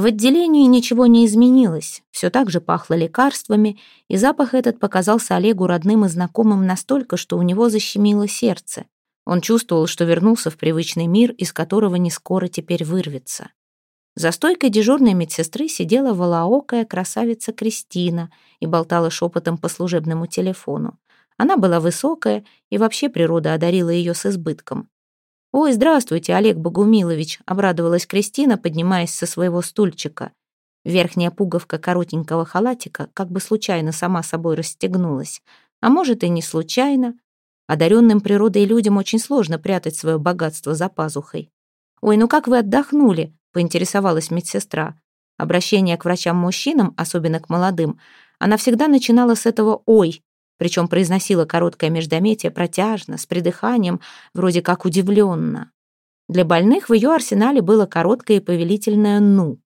В отделении ничего не изменилось, все так же пахло лекарствами, и запах этот показался Олегу родным и знакомым настолько, что у него защемило сердце. Он чувствовал, что вернулся в привычный мир, из которого не скоро теперь вырвется. За стойкой дежурной медсестры сидела волоокая красавица Кристина и болтала шепотом по служебному телефону. Она была высокая, и вообще природа одарила ее с избытком. «Ой, здравствуйте, Олег Богумилович», — обрадовалась Кристина, поднимаясь со своего стульчика. Верхняя пуговка коротенького халатика как бы случайно сама собой расстегнулась. А может, и не случайно. Одаренным природой людям очень сложно прятать свое богатство за пазухой. «Ой, ну как вы отдохнули?» — поинтересовалась медсестра. Обращение к врачам-мужчинам, особенно к молодым, она всегда начинала с этого «ой», причем произносила короткое междометие протяжно, с придыханием, вроде как удивленно. Для больных в ее арсенале было короткое и повелительное «ну».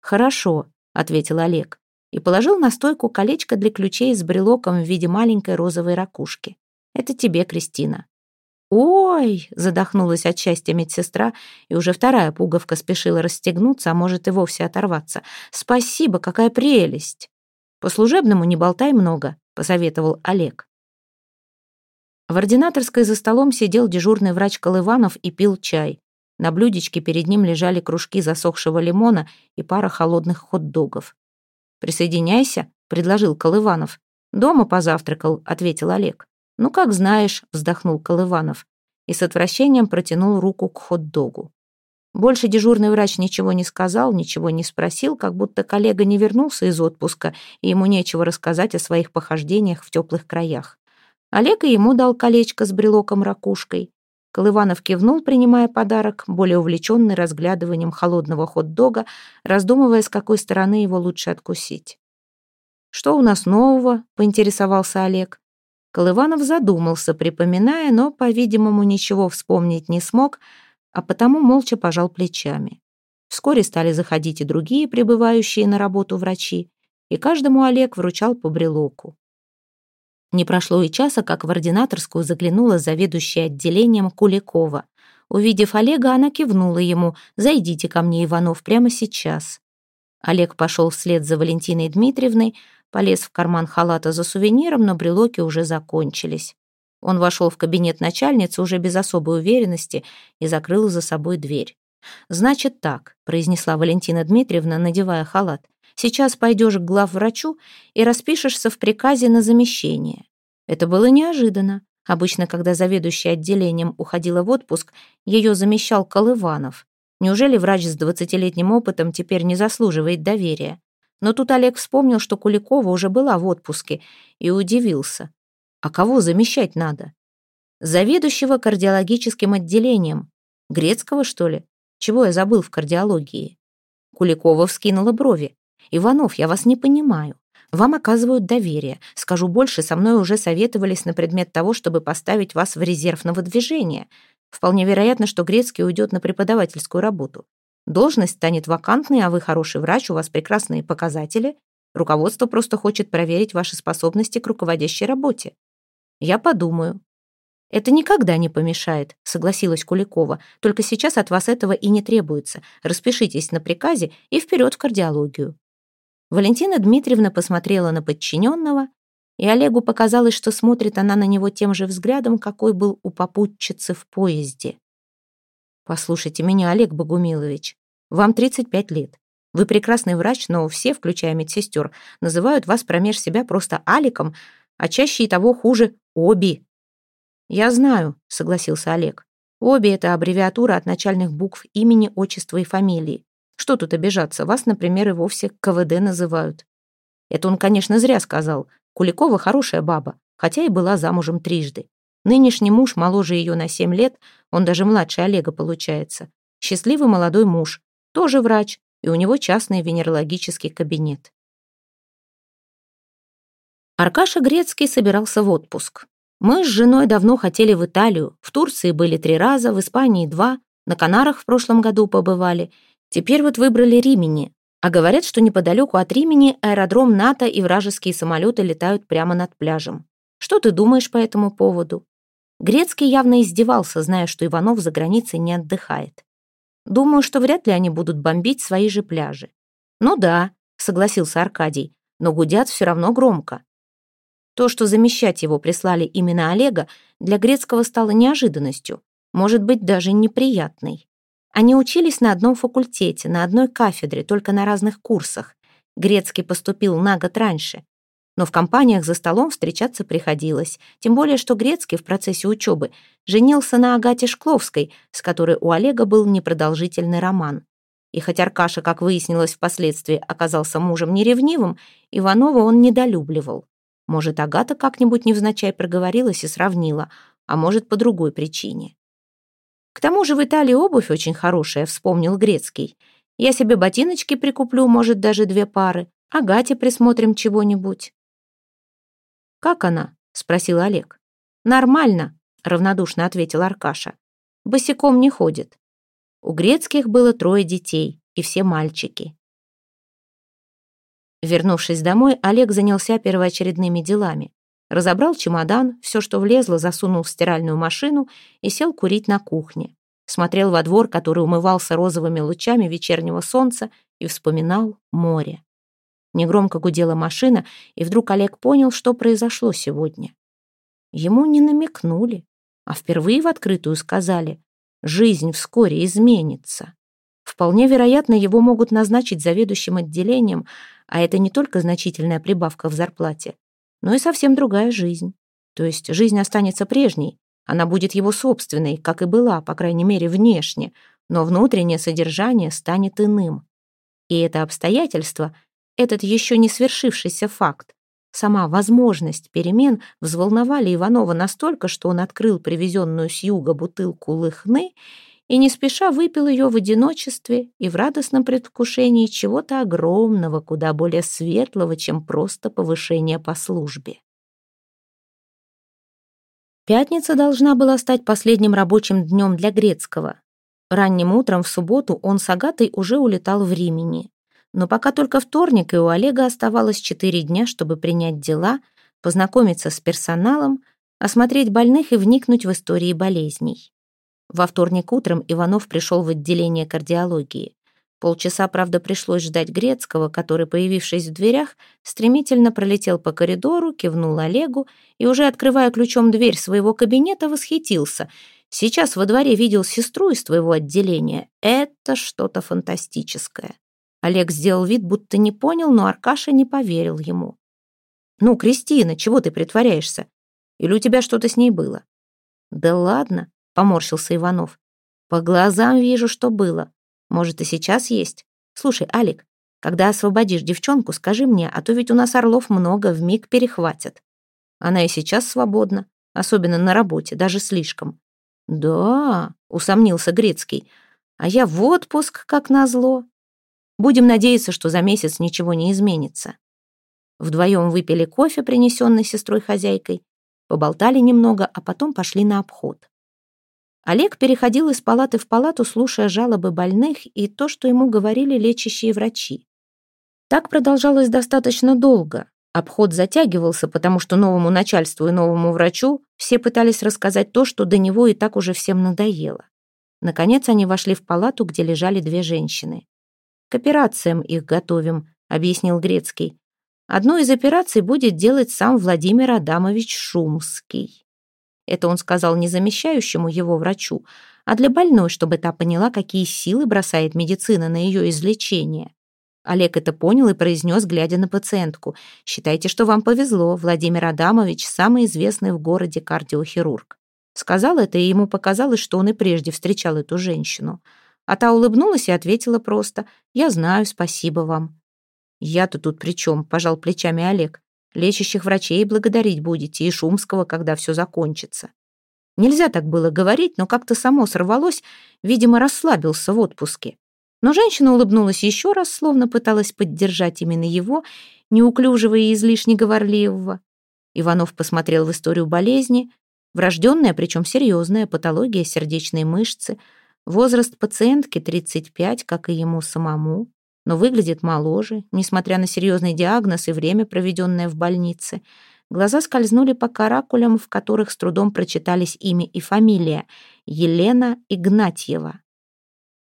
«Хорошо», — ответил Олег, и положил на стойку колечко для ключей с брелоком в виде маленькой розовой ракушки. «Это тебе, Кристина». «Ой!» — задохнулась от счастья медсестра, и уже вторая пуговка спешила расстегнуться, а может и вовсе оторваться. «Спасибо, какая прелесть!» «По служебному не болтай много», — посоветовал Олег. В ординаторской за столом сидел дежурный врач Колыванов и пил чай. На блюдечке перед ним лежали кружки засохшего лимона и пара холодных хот-догов. «Присоединяйся», — предложил Колыванов. «Дома позавтракал», — ответил Олег. «Ну, как знаешь», — вздохнул Колыванов и с отвращением протянул руку к хот-догу. Больше дежурный врач ничего не сказал, ничего не спросил, как будто коллега не вернулся из отпуска, и ему нечего рассказать о своих похождениях в теплых краях. Олег и ему дал колечко с брелоком-ракушкой. Колыванов кивнул, принимая подарок, более увлеченный разглядыванием холодного хот-дога, раздумывая, с какой стороны его лучше откусить. «Что у нас нового?» — поинтересовался Олег. Колыванов задумался, припоминая, но, по-видимому, ничего вспомнить не смог — а потому молча пожал плечами. Вскоре стали заходить и другие прибывающие на работу врачи, и каждому Олег вручал по брелоку. Не прошло и часа, как в ординаторскую заглянула заведующая отделением Куликова. Увидев Олега, она кивнула ему «Зайдите ко мне, Иванов, прямо сейчас». Олег пошел вслед за Валентиной Дмитриевной, полез в карман халата за сувениром, но брелоки уже закончились. Он вошел в кабинет начальницы уже без особой уверенности и закрыл за собой дверь. «Значит так», — произнесла Валентина Дмитриевна, надевая халат. «Сейчас пойдешь к главврачу и распишешься в приказе на замещение». Это было неожиданно. Обычно, когда заведующая отделением уходила в отпуск, ее замещал Колыванов. Неужели врач с двадцатилетним опытом теперь не заслуживает доверия? Но тут Олег вспомнил, что Куликова уже была в отпуске, и удивился. А кого замещать надо? Заведующего кардиологическим отделением. Грецкого, что ли? Чего я забыл в кардиологии? Куликова вскинула брови. «Иванов, я вас не понимаю. Вам оказывают доверие. Скажу больше, со мной уже советовались на предмет того, чтобы поставить вас в резерв на выдвижение. Вполне вероятно, что Грецкий уйдет на преподавательскую работу. Должность станет вакантной, а вы хороший врач, у вас прекрасные показатели. Руководство просто хочет проверить ваши способности к руководящей работе. Я подумаю. Это никогда не помешает, согласилась Куликова. Только сейчас от вас этого и не требуется. Распишитесь на приказе и вперед в кардиологию. Валентина Дмитриевна посмотрела на подчиненного, и Олегу показалось, что смотрит она на него тем же взглядом, какой был у попутчицы в поезде. «Послушайте меня, Олег Богумилович, вам 35 лет. Вы прекрасный врач, но все, включая медсестер, называют вас промеж себя просто Аликом, а чаще и того хуже «Оби». «Я знаю», — согласился Олег. «Оби» — это аббревиатура от начальных букв имени, отчества и фамилии. Что тут обижаться? Вас, например, и вовсе КВД называют. Это он, конечно, зря сказал. Куликова хорошая баба, хотя и была замужем трижды. Нынешний муж моложе ее на семь лет, он даже младше Олега получается. Счастливый молодой муж, тоже врач, и у него частный венерологический кабинет. Аркаша Грецкий собирался в отпуск. Мы с женой давно хотели в Италию. В Турции были три раза, в Испании два, на Канарах в прошлом году побывали. Теперь вот выбрали Римени. А говорят, что неподалеку от Римени аэродром НАТО и вражеские самолеты летают прямо над пляжем. Что ты думаешь по этому поводу? Грецкий явно издевался, зная, что Иванов за границей не отдыхает. Думаю, что вряд ли они будут бомбить свои же пляжи. Ну да, согласился Аркадий, но гудят все равно громко. То, что замещать его прислали именно Олега, для Грецкого стало неожиданностью, может быть, даже неприятной. Они учились на одном факультете, на одной кафедре, только на разных курсах. Грецкий поступил на год раньше. Но в компаниях за столом встречаться приходилось, тем более, что Грецкий в процессе учебы женился на Агате Шкловской, с которой у Олега был непродолжительный роман. И хоть Аркаша, как выяснилось впоследствии, оказался мужем неревнивым, Иванова он недолюбливал. Может, Агата как-нибудь невзначай проговорилась и сравнила, а может, по другой причине. К тому же в Италии обувь очень хорошая, вспомнил Грецкий. Я себе ботиночки прикуплю, может, даже две пары. Агате присмотрим чего-нибудь. «Как она?» — спросил Олег. «Нормально», — равнодушно ответил Аркаша. «Босиком не ходит». У Грецких было трое детей, и все мальчики. Вернувшись домой, Олег занялся первоочередными делами. Разобрал чемодан, все, что влезло, засунул в стиральную машину и сел курить на кухне. Смотрел во двор, который умывался розовыми лучами вечернего солнца, и вспоминал море. Негромко гудела машина, и вдруг Олег понял, что произошло сегодня. Ему не намекнули, а впервые в открытую сказали «Жизнь вскоре изменится». Вполне вероятно, его могут назначить заведующим отделением, а это не только значительная прибавка в зарплате, но и совсем другая жизнь. То есть жизнь останется прежней, она будет его собственной, как и была, по крайней мере, внешне, но внутреннее содержание станет иным. И это обстоятельство, этот еще не свершившийся факт, сама возможность перемен взволновали Иванова настолько, что он открыл привезенную с юга бутылку лыхны и не спеша выпил ее в одиночестве и в радостном предвкушении чего-то огромного, куда более светлого, чем просто повышение по службе. Пятница должна была стать последним рабочим днем для Грецкого. Ранним утром в субботу он с Агатой уже улетал в Римени. Но пока только вторник, и у Олега оставалось четыре дня, чтобы принять дела, познакомиться с персоналом, осмотреть больных и вникнуть в истории болезней. Во вторник утром Иванов пришел в отделение кардиологии. Полчаса, правда, пришлось ждать Грецкого, который, появившись в дверях, стремительно пролетел по коридору, кивнул Олегу и, уже открывая ключом дверь своего кабинета, восхитился. «Сейчас во дворе видел сестру из твоего отделения. Это что-то фантастическое». Олег сделал вид, будто не понял, но Аркаша не поверил ему. «Ну, Кристина, чего ты притворяешься? Или у тебя что-то с ней было?» «Да ладно», — поморщился Иванов. «По глазам вижу, что было. Может, и сейчас есть. Слушай, Алик, когда освободишь девчонку, скажи мне, а то ведь у нас орлов много, в миг перехватят. Она и сейчас свободна, особенно на работе, даже слишком. Да, усомнился Грецкий. А я в отпуск, как назло. Будем надеяться, что за месяц ничего не изменится. Вдвоем выпили кофе, принесенный сестрой-хозяйкой, поболтали немного, а потом пошли на обход. Олег переходил из палаты в палату, слушая жалобы больных и то, что ему говорили лечащие врачи. Так продолжалось достаточно долго. Обход затягивался, потому что новому начальству и новому врачу все пытались рассказать то, что до него и так уже всем надоело. Наконец они вошли в палату, где лежали две женщины. «К операциям их готовим», — объяснил Грецкий. «Одну из операций будет делать сам Владимир Адамович Шумский». Это он сказал не замещающему его врачу, а для больной, чтобы та поняла, какие силы бросает медицина на ее излечение. Олег это понял и произнес, глядя на пациентку. «Считайте, что вам повезло. Владимир Адамович – самый известный в городе кардиохирург». Сказал это, и ему показалось, что он и прежде встречал эту женщину. А та улыбнулась и ответила просто «Я знаю, спасибо вам». «Я-то тут при чем?» – пожал плечами Олег. Лечащих врачей благодарить будете и Шумского, когда все закончится. Нельзя так было говорить, но как-то само сорвалось, видимо, расслабился в отпуске. Но женщина улыбнулась еще раз, словно пыталась поддержать именно его, неуклюжего и излишне говорливого. Иванов посмотрел в историю болезни. Врожденная, причем серьезная, патология сердечной мышцы. Возраст пациентки 35, как и ему самому но выглядит моложе, несмотря на серьезный диагноз и время, проведенное в больнице. Глаза скользнули по каракулям, в которых с трудом прочитались имя и фамилия — Елена Игнатьева.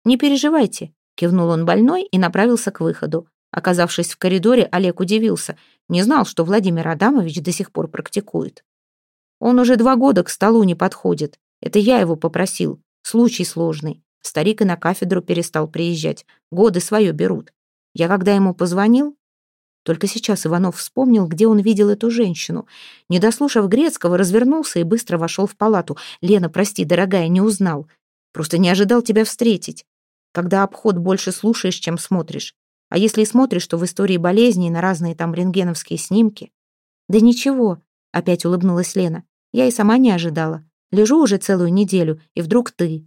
«Не переживайте», — кивнул он больной и направился к выходу. Оказавшись в коридоре, Олег удивился. Не знал, что Владимир Адамович до сих пор практикует. «Он уже два года к столу не подходит. Это я его попросил. Случай сложный. Старик и на кафедру перестал приезжать. Годы свое берут. Я когда ему позвонил, только сейчас Иванов вспомнил, где он видел эту женщину. Не дослушав Грецкого, развернулся и быстро вошел в палату. «Лена, прости, дорогая, не узнал. Просто не ожидал тебя встретить. Когда обход больше слушаешь, чем смотришь. А если и смотришь, то в истории болезней на разные там рентгеновские снимки». «Да ничего», — опять улыбнулась Лена. «Я и сама не ожидала. Лежу уже целую неделю, и вдруг ты.